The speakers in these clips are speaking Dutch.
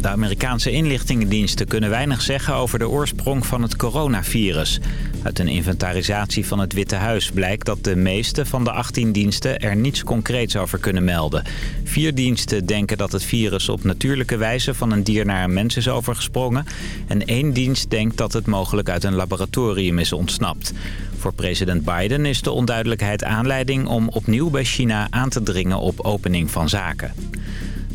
De Amerikaanse inlichtingendiensten kunnen weinig zeggen over de oorsprong van het coronavirus. Uit een inventarisatie van het Witte Huis blijkt dat de meeste van de 18 diensten er niets concreets over kunnen melden. Vier diensten denken dat het virus op natuurlijke wijze van een dier naar een mens is overgesprongen. En één dienst denkt dat het mogelijk uit een laboratorium is ontsnapt. Voor president Biden is de onduidelijkheid aanleiding om opnieuw bij China aan te dringen op opening van zaken.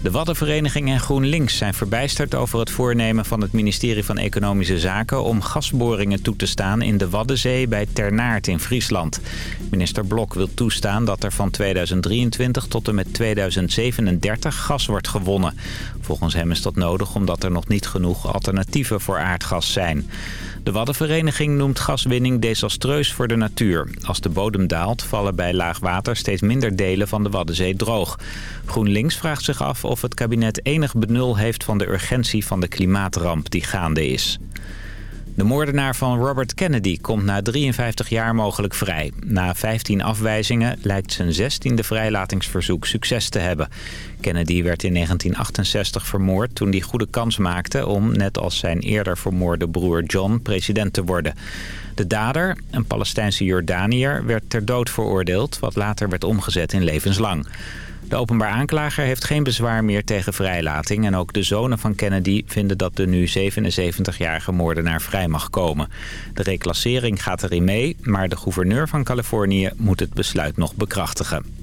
De Waddenvereniging en GroenLinks zijn verbijsterd over het voornemen van het ministerie van Economische Zaken om gasboringen toe te staan in de Waddenzee bij Ternaert in Friesland. Minister Blok wil toestaan dat er van 2023 tot en met 2037 gas wordt gewonnen. Volgens hem is dat nodig omdat er nog niet genoeg alternatieven voor aardgas zijn. De Waddenvereniging noemt gaswinning desastreus voor de natuur. Als de bodem daalt vallen bij laag water steeds minder delen van de Waddenzee droog. GroenLinks vraagt zich af of het kabinet enig benul heeft van de urgentie van de klimaatramp die gaande is. De moordenaar van Robert Kennedy komt na 53 jaar mogelijk vrij. Na 15 afwijzingen lijkt zijn 16e vrijlatingsverzoek succes te hebben. Kennedy werd in 1968 vermoord toen hij goede kans maakte... om, net als zijn eerder vermoorde broer John, president te worden. De dader, een Palestijnse Jordaniër, werd ter dood veroordeeld... wat later werd omgezet in levenslang. De openbaar aanklager heeft geen bezwaar meer tegen vrijlating... en ook de zonen van Kennedy vinden dat de nu 77-jarige moordenaar vrij mag komen. De reclassering gaat erin mee, maar de gouverneur van Californië moet het besluit nog bekrachtigen.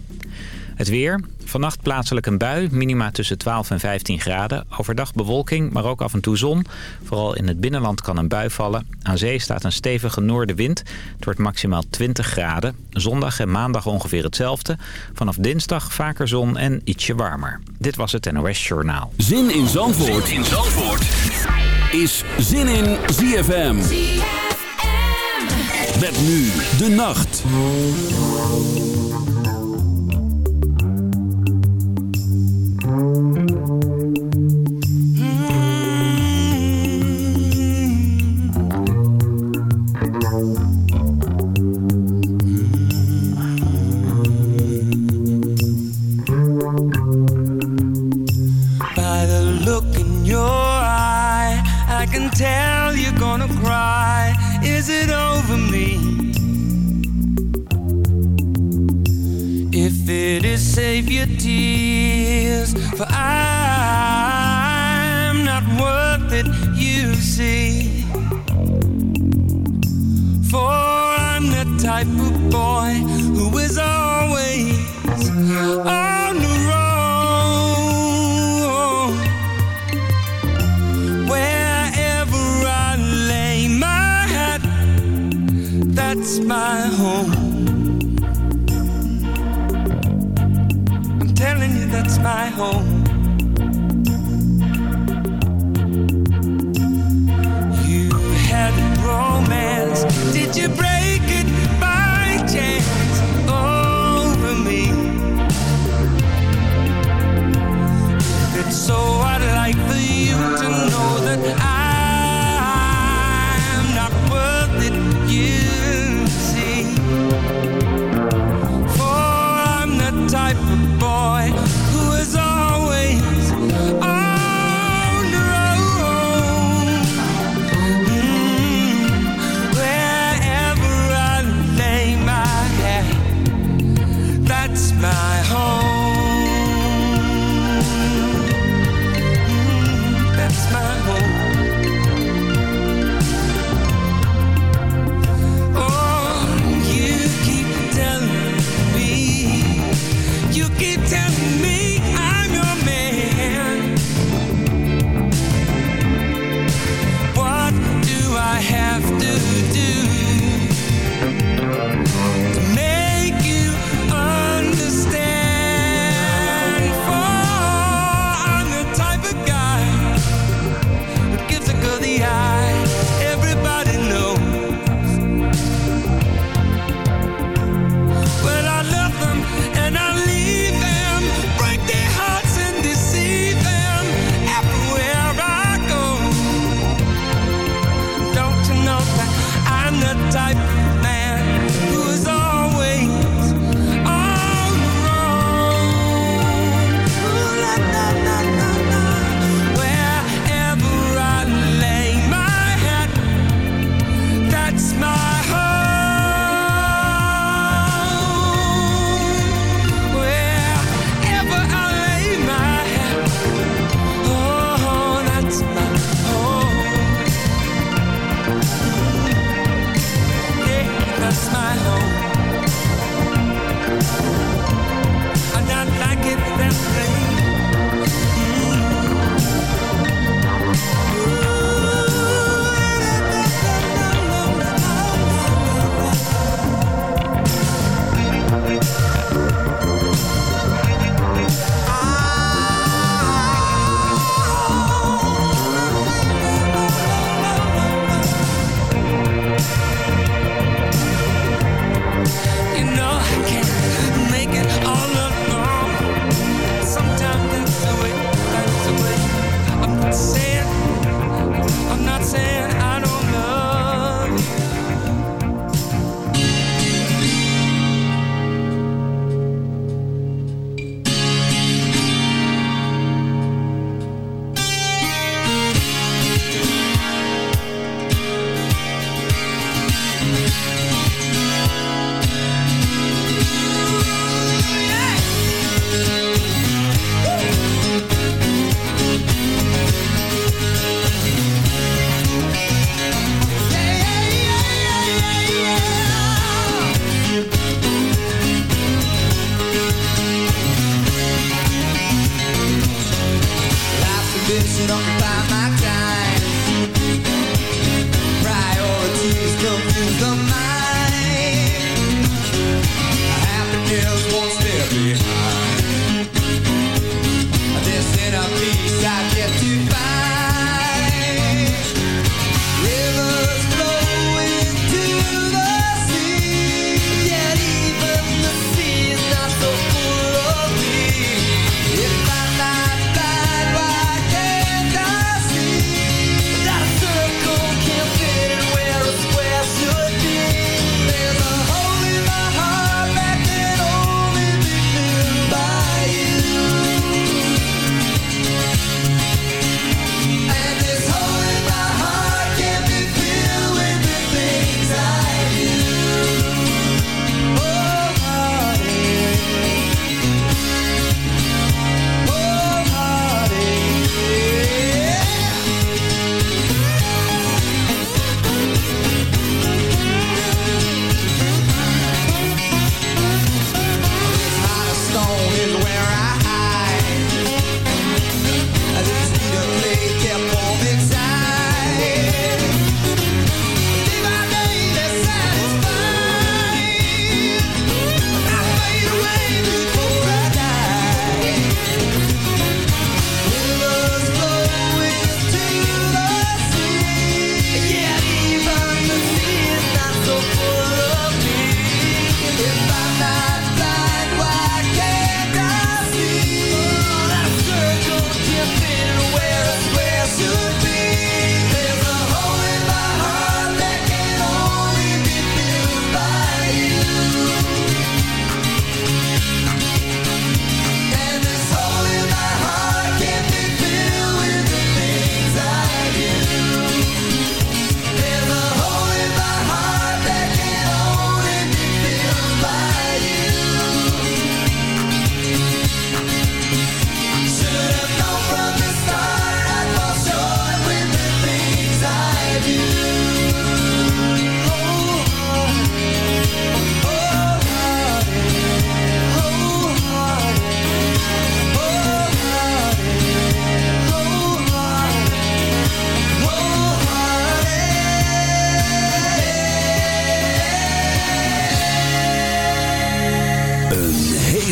Het weer. Vannacht plaatselijk een bui. Minima tussen 12 en 15 graden. Overdag bewolking, maar ook af en toe zon. Vooral in het binnenland kan een bui vallen. Aan zee staat een stevige noordenwind. Het wordt maximaal 20 graden. Zondag en maandag ongeveer hetzelfde. Vanaf dinsdag vaker zon en ietsje warmer. Dit was het NOS Journaal. Zin in Zandvoort, zin in Zandvoort. is Zin in ZFM. ZFM. Met nu de nacht.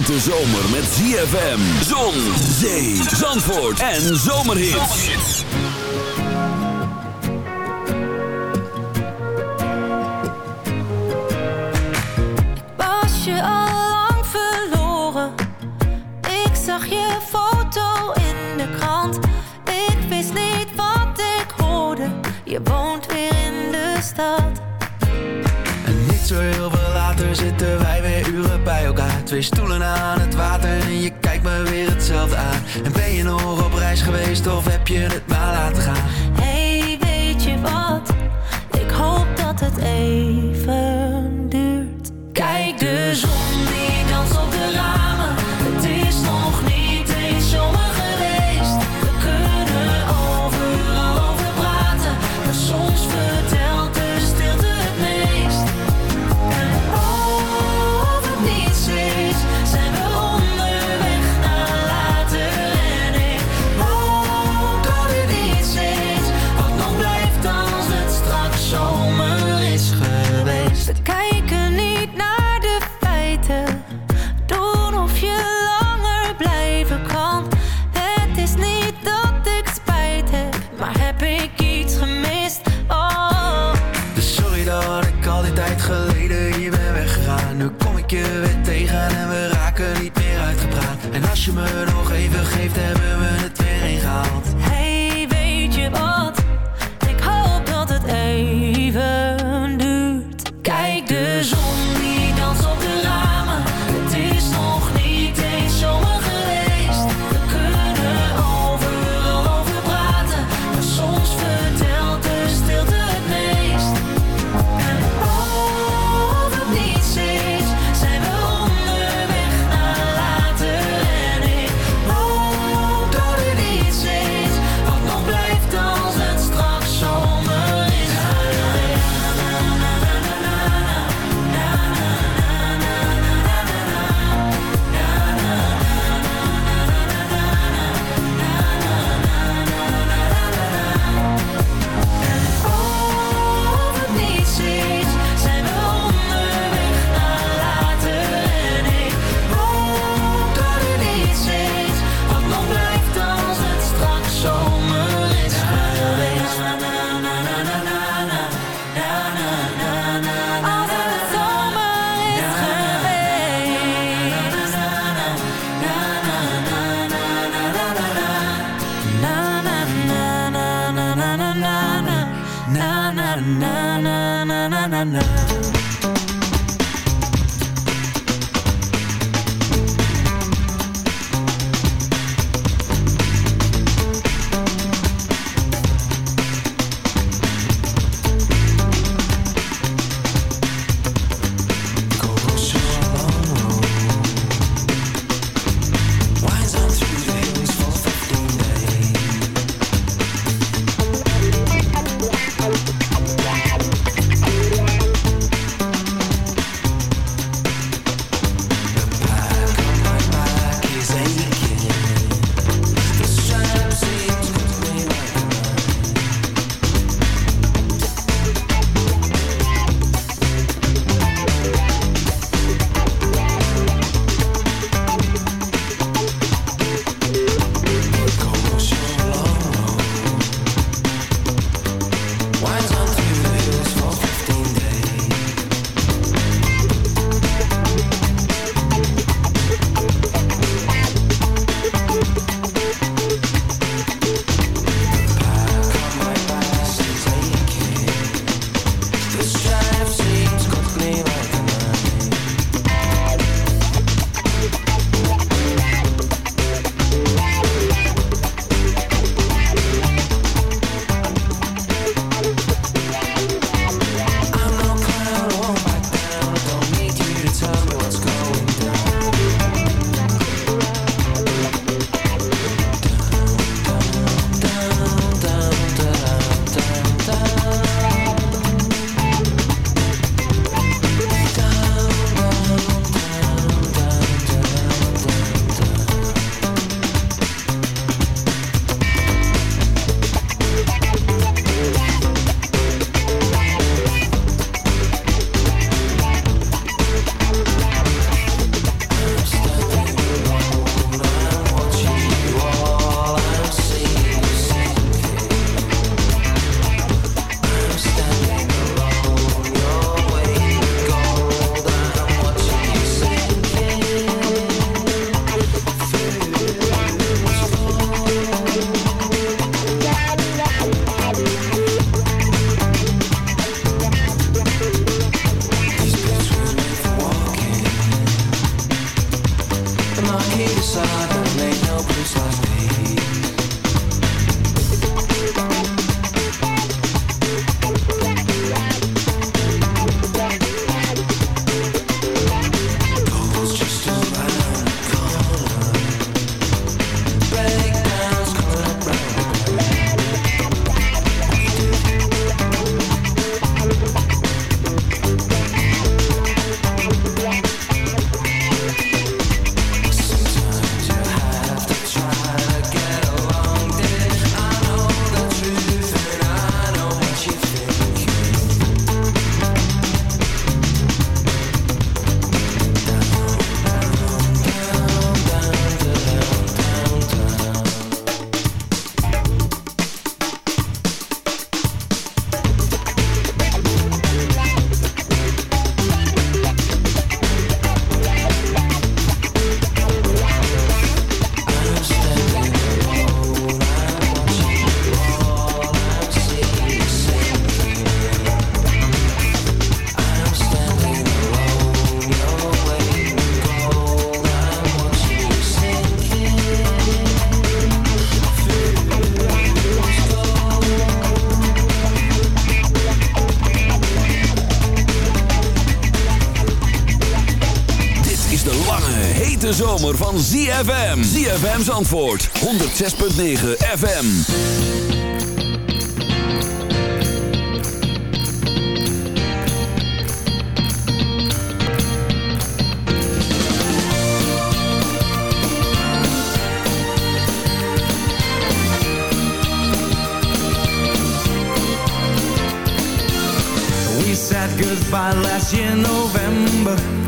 De zomer met ZFM, zon, zee, zandvoort en zomerhits. Was je al lang verloren. Ik zag je foto in de krant. Ik wist niet wat ik hoorde. Je woont weer in de stad. En niet zo heel zitten wij weer uren bij elkaar. Twee stoelen aan het water en je kijkt me weer hetzelfde aan. En ben je nog op reis geweest of heb je het maar laten gaan? cruise line ZFM. ZFM's antwoord. 106.9 FM. We said goodbye last year November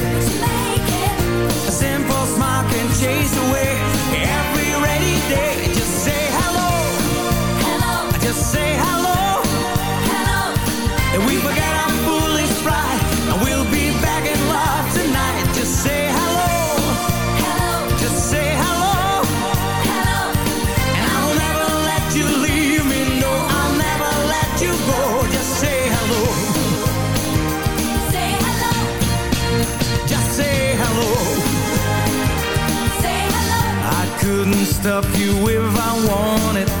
just say hello. Hello. And we forget our foolish pride. And we'll be back in love tonight. Just say hello. Hello. Just say hello. Hello. And I will never let you leave me. No, I'll never let you go. Just say hello. Say hello. Just say hello. Say hello. I couldn't stop you if I wanted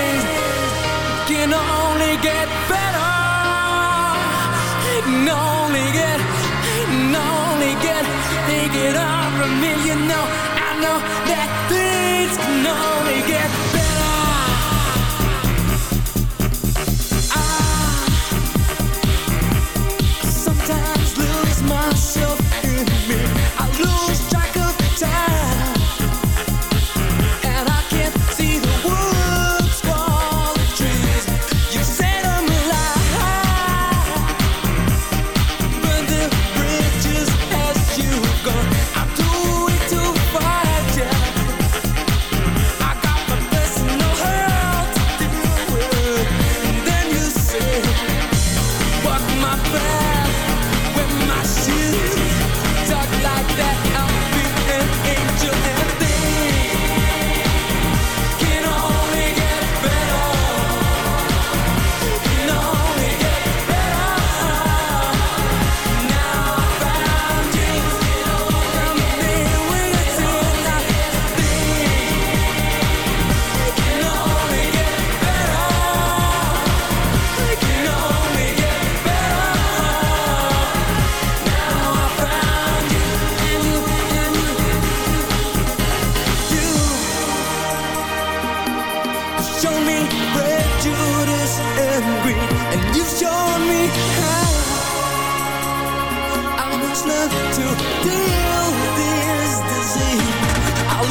get over me, you know I know that things can only get better.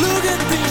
look at these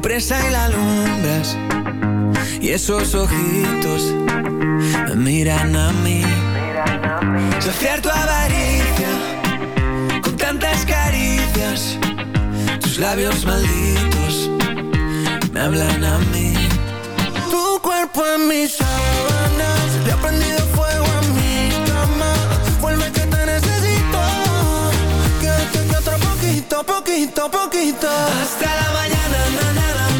sorpresa y la alumbras. Y esos ojitos me miran a mí. Saciar tu avaricia con tantas caricias. Tus labios malditos me hablan a mí. Tu cuerpo en mi sabor. poquito, poquito. Hasta la mañana, na, na, na.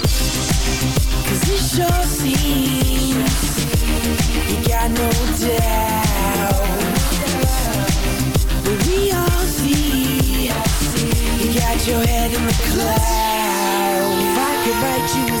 Sure you got no doubt. But we all see you got your head in the clouds. If I could write you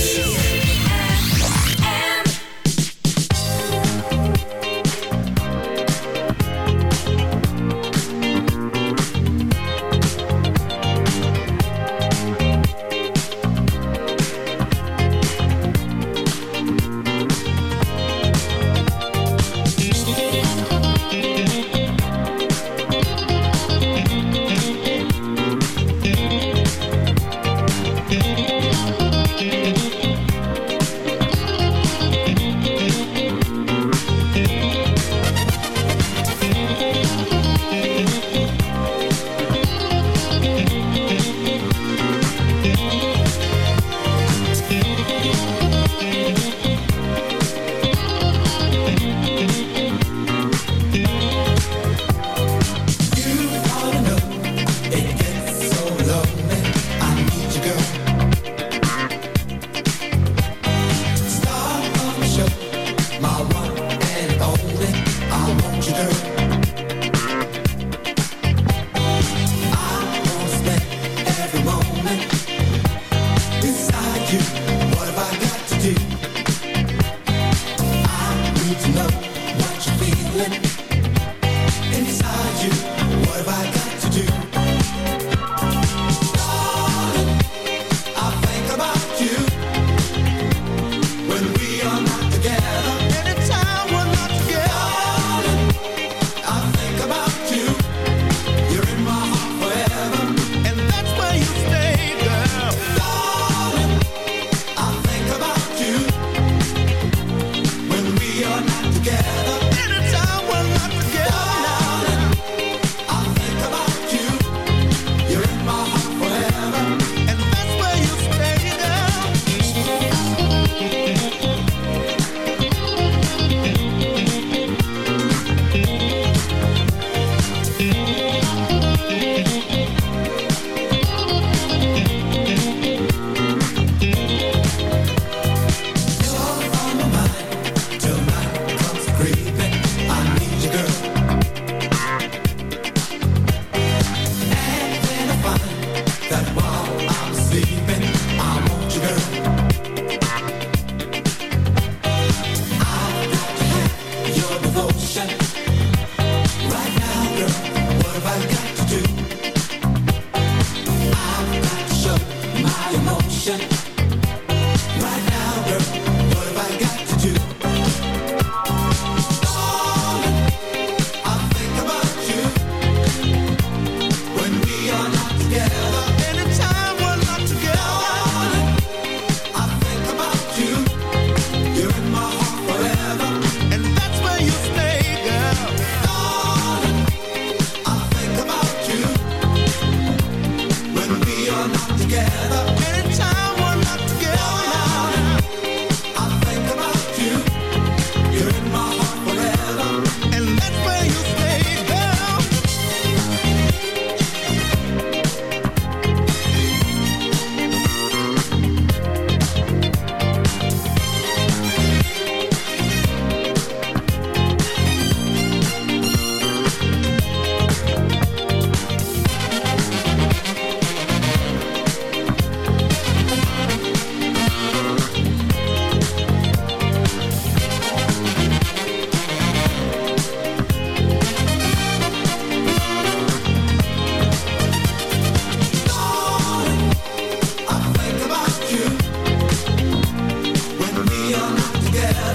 Yeah.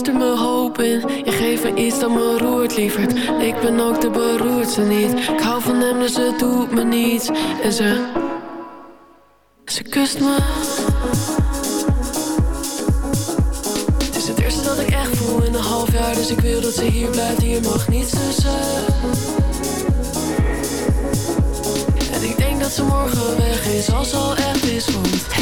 Me hoop in, je geeft me iets dat me roert, lieverd. Ik ben ook de beroerdste niet, ik hou van hem dus het doet me niets. En ze, ze kust me. Het is het eerste dat ik echt voel in een half jaar, dus ik wil dat ze hier blijft. Hier mag niets tussen. En ik denk dat ze morgen weg is, als ze al echt is Want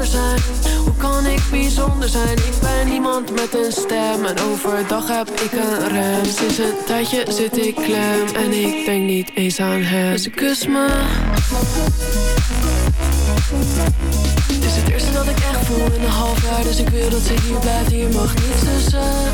Hoe kan ik bijzonder zijn? Ik ben iemand met een stem En overdag heb ik een rem. Sinds een tijdje zit ik klem En ik denk niet eens aan hem. Ze kust me. Het is het eerste dat ik echt voel in een half jaar. Dus ik wil dat ze hier blijft Hier mag niets tussen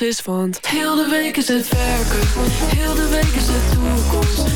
is Want heel de week is het werken, heel de week is het toekomst